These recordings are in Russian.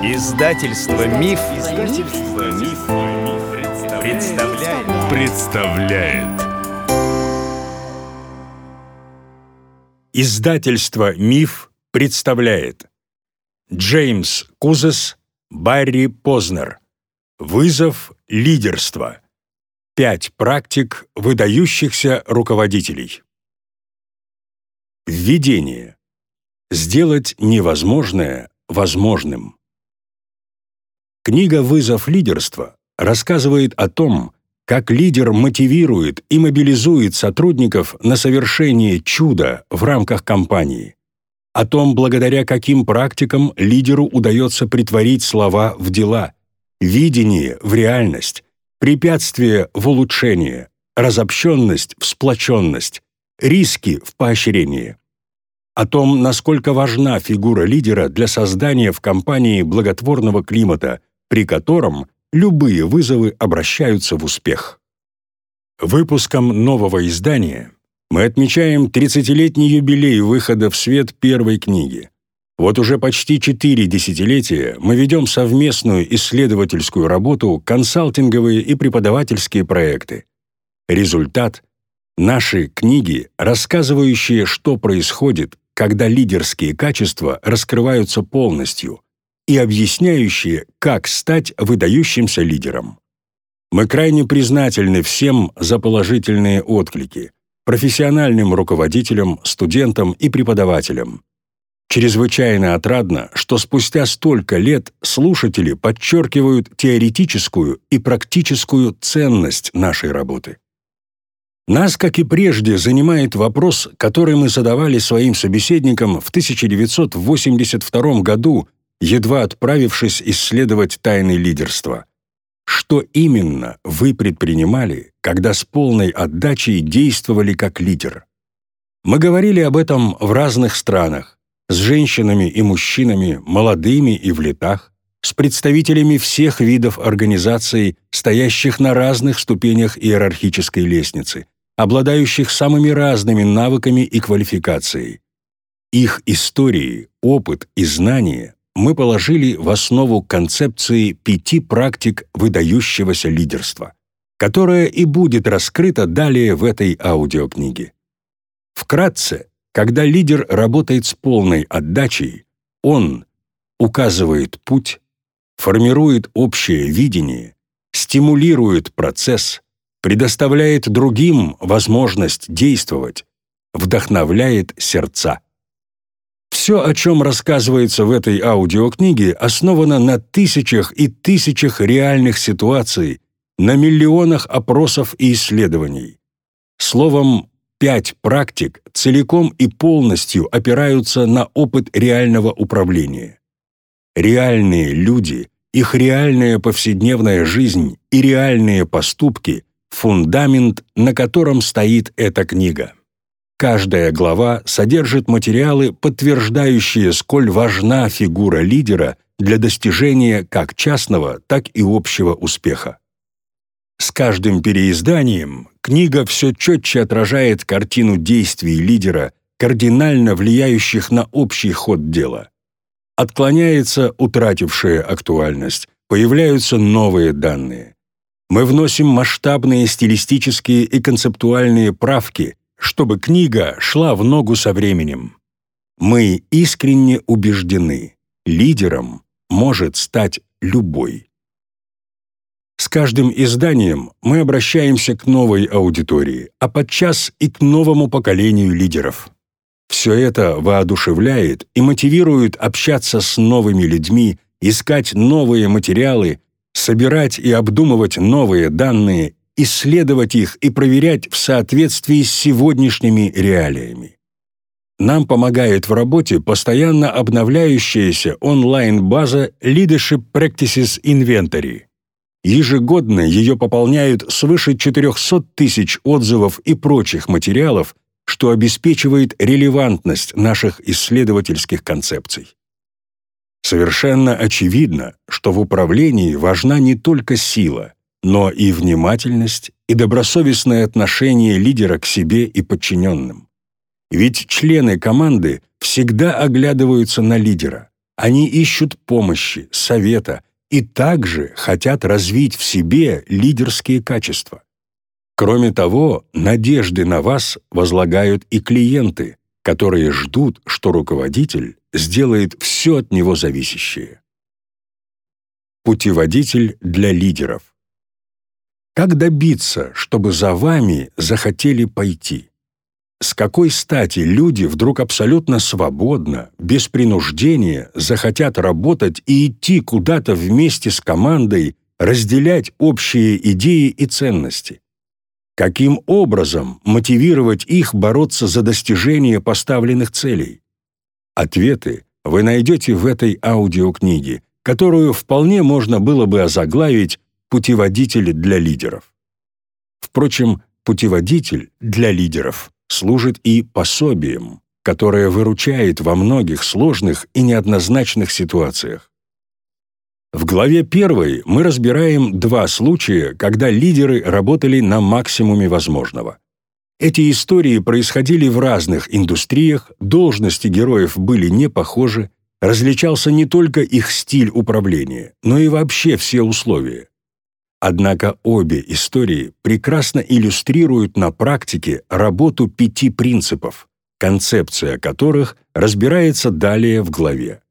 Издательство Миф, Издательство Миф, представляет. представляет. Издательство Миф представляет. Джеймс Кузес, Барри Познер. Вызов лидерства. Пять практик выдающихся руководителей. Введение. Сделать невозможное возможным. Книга «Вызов лидерства» рассказывает о том, как лидер мотивирует и мобилизует сотрудников на совершение чуда в рамках компании, о том, благодаря каким практикам лидеру удается притворить слова в дела, видение в реальность, препятствие в улучшение, разобщенность в сплоченность, риски в поощрение. О том, насколько важна фигура лидера для создания в компании благотворного климата, при котором любые вызовы обращаются в успех. Выпуском нового издания мы отмечаем 30-летний юбилей выхода в свет первой книги. Вот уже почти четыре десятилетия мы ведем совместную исследовательскую работу, консалтинговые и преподавательские проекты. Результат — наши книги, рассказывающие, что происходит, когда лидерские качества раскрываются полностью и объясняющие, как стать выдающимся лидером. Мы крайне признательны всем за положительные отклики, профессиональным руководителям, студентам и преподавателям. Чрезвычайно отрадно, что спустя столько лет слушатели подчеркивают теоретическую и практическую ценность нашей работы. Нас, как и прежде, занимает вопрос, который мы задавали своим собеседникам в 1982 году, едва отправившись исследовать тайны лидерства. Что именно вы предпринимали, когда с полной отдачей действовали как лидер? Мы говорили об этом в разных странах, с женщинами и мужчинами, молодыми и в летах, с представителями всех видов организаций, стоящих на разных ступенях иерархической лестницы – обладающих самыми разными навыками и квалификацией. Их истории, опыт и знания мы положили в основу концепции пяти практик выдающегося лидерства, которая и будет раскрыта далее в этой аудиокниге. Вкратце, когда лидер работает с полной отдачей, он указывает путь, формирует общее видение, стимулирует процесс, предоставляет другим возможность действовать, вдохновляет сердца. Все, о чем рассказывается в этой аудиокниге, основано на тысячах и тысячах реальных ситуаций, на миллионах опросов и исследований. Словом, пять практик целиком и полностью опираются на опыт реального управления. Реальные люди, их реальная повседневная жизнь и реальные поступки фундамент, на котором стоит эта книга. Каждая глава содержит материалы, подтверждающие, сколь важна фигура лидера для достижения как частного, так и общего успеха. С каждым переизданием книга все четче отражает картину действий лидера, кардинально влияющих на общий ход дела. Отклоняется утратившая актуальность, появляются новые данные мы вносим масштабные стилистические и концептуальные правки, чтобы книга шла в ногу со временем. Мы искренне убеждены, лидером может стать любой. С каждым изданием мы обращаемся к новой аудитории, а подчас и к новому поколению лидеров. Все это воодушевляет и мотивирует общаться с новыми людьми, искать новые материалы, собирать и обдумывать новые данные, исследовать их и проверять в соответствии с сегодняшними реалиями. Нам помогает в работе постоянно обновляющаяся онлайн-база Leadership Practices Inventory. Ежегодно ее пополняют свыше 400 тысяч отзывов и прочих материалов, что обеспечивает релевантность наших исследовательских концепций. Совершенно очевидно, что в управлении важна не только сила, но и внимательность и добросовестное отношение лидера к себе и подчиненным. Ведь члены команды всегда оглядываются на лидера, Они ищут помощи, совета и также хотят развить в себе лидерские качества. Кроме того, надежды на вас возлагают и клиенты, которые ждут, что руководитель сделает все от него зависящее. Путеводитель для лидеров. Как добиться, чтобы за вами захотели пойти? С какой стати люди вдруг абсолютно свободно, без принуждения, захотят работать и идти куда-то вместе с командой, разделять общие идеи и ценности? Каким образом мотивировать их бороться за достижение поставленных целей? Ответы вы найдете в этой аудиокниге, которую вполне можно было бы озаглавить «Путеводитель для лидеров». Впрочем, путеводитель для лидеров служит и пособием, которое выручает во многих сложных и неоднозначных ситуациях. В главе 1 мы разбираем два случая, когда лидеры работали на максимуме возможного. Эти истории происходили в разных индустриях, должности героев были не похожи, различался не только их стиль управления, но и вообще все условия. Однако обе истории прекрасно иллюстрируют на практике работу пяти принципов, концепция которых разбирается далее в главе.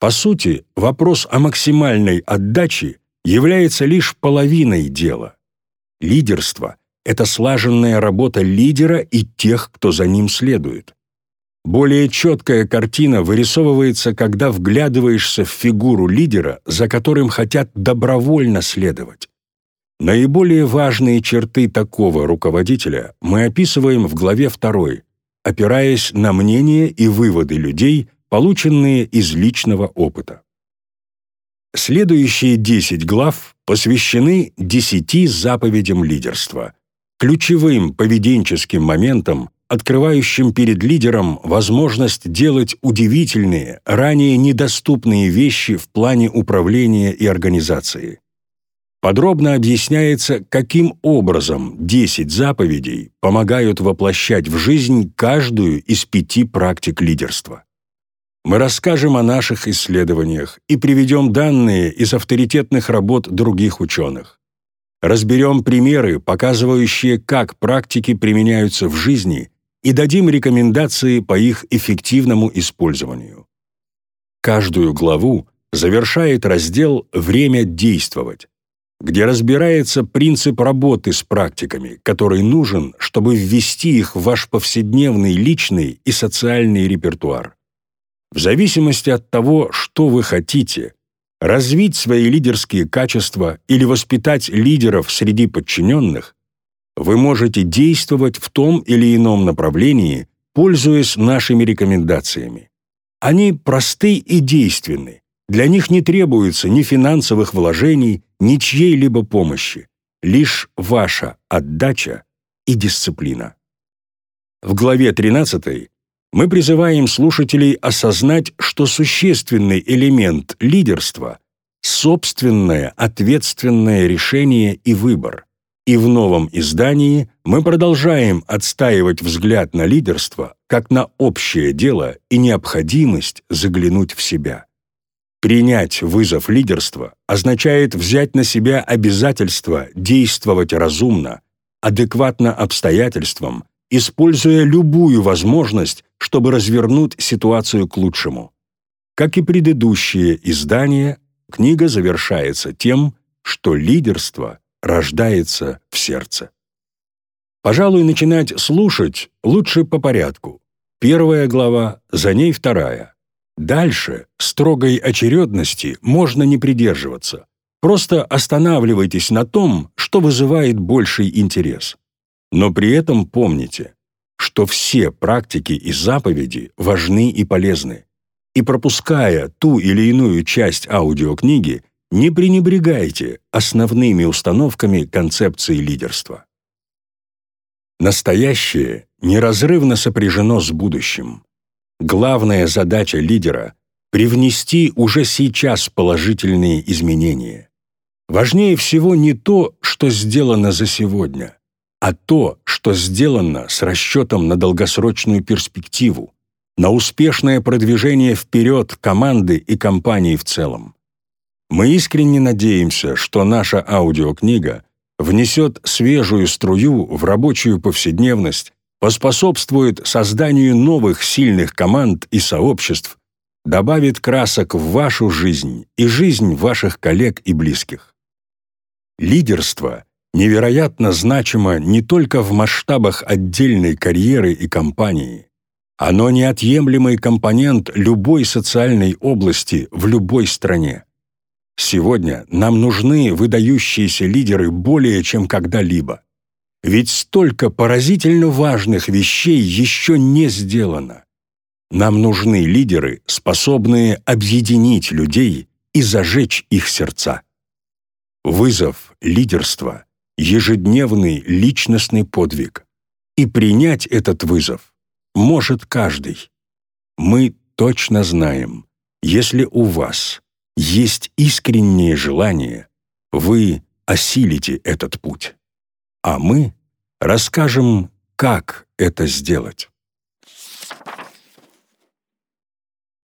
По сути, вопрос о максимальной отдаче является лишь половиной дела. Лидерство — это слаженная работа лидера и тех, кто за ним следует. Более четкая картина вырисовывается, когда вглядываешься в фигуру лидера, за которым хотят добровольно следовать. Наиболее важные черты такого руководителя мы описываем в главе 2, опираясь на мнения и выводы людей, полученные из личного опыта. Следующие 10 глав посвящены 10 заповедям лидерства, ключевым поведенческим моментам, открывающим перед лидером возможность делать удивительные, ранее недоступные вещи в плане управления и организации. Подробно объясняется, каким образом 10 заповедей помогают воплощать в жизнь каждую из пяти практик лидерства. Мы расскажем о наших исследованиях и приведем данные из авторитетных работ других ученых. Разберем примеры, показывающие, как практики применяются в жизни, и дадим рекомендации по их эффективному использованию. Каждую главу завершает раздел «Время действовать», где разбирается принцип работы с практиками, который нужен, чтобы ввести их в ваш повседневный личный и социальный репертуар. В зависимости от того, что вы хотите, развить свои лидерские качества или воспитать лидеров среди подчиненных, вы можете действовать в том или ином направлении, пользуясь нашими рекомендациями. Они просты и действенны. Для них не требуется ни финансовых вложений, ни чьей-либо помощи. Лишь ваша отдача и дисциплина. В главе 13 мы призываем слушателей осознать, что существенный элемент лидерства – собственное ответственное решение и выбор. И в новом издании мы продолжаем отстаивать взгляд на лидерство как на общее дело и необходимость заглянуть в себя. Принять вызов лидерства означает взять на себя обязательство действовать разумно, адекватно обстоятельствам используя любую возможность, чтобы развернуть ситуацию к лучшему. Как и предыдущие издания, книга завершается тем, что лидерство рождается в сердце. Пожалуй, начинать слушать лучше по порядку. Первая глава, за ней вторая. Дальше строгой очередности можно не придерживаться. Просто останавливайтесь на том, что вызывает больший интерес. Но при этом помните, что все практики и заповеди важны и полезны. И пропуская ту или иную часть аудиокниги, не пренебрегайте основными установками концепции лидерства. Настоящее неразрывно сопряжено с будущим. Главная задача лидера — привнести уже сейчас положительные изменения. Важнее всего не то, что сделано за сегодня, а то, что сделано с расчетом на долгосрочную перспективу, на успешное продвижение вперед команды и компании в целом. Мы искренне надеемся, что наша аудиокнига внесет свежую струю в рабочую повседневность, поспособствует созданию новых сильных команд и сообществ, добавит красок в вашу жизнь и жизнь ваших коллег и близких. Лидерство невероятно значимо не только в масштабах отдельной карьеры и компании. Оно неотъемлемый компонент любой социальной области в любой стране. Сегодня нам нужны выдающиеся лидеры более чем когда-либо. Ведь столько поразительно важных вещей еще не сделано. Нам нужны лидеры, способные объединить людей и зажечь их сердца. Вызов лидерства — ежедневный личностный подвиг. И принять этот вызов может каждый. Мы точно знаем, если у вас есть искреннее желание, вы осилите этот путь. А мы расскажем, как это сделать.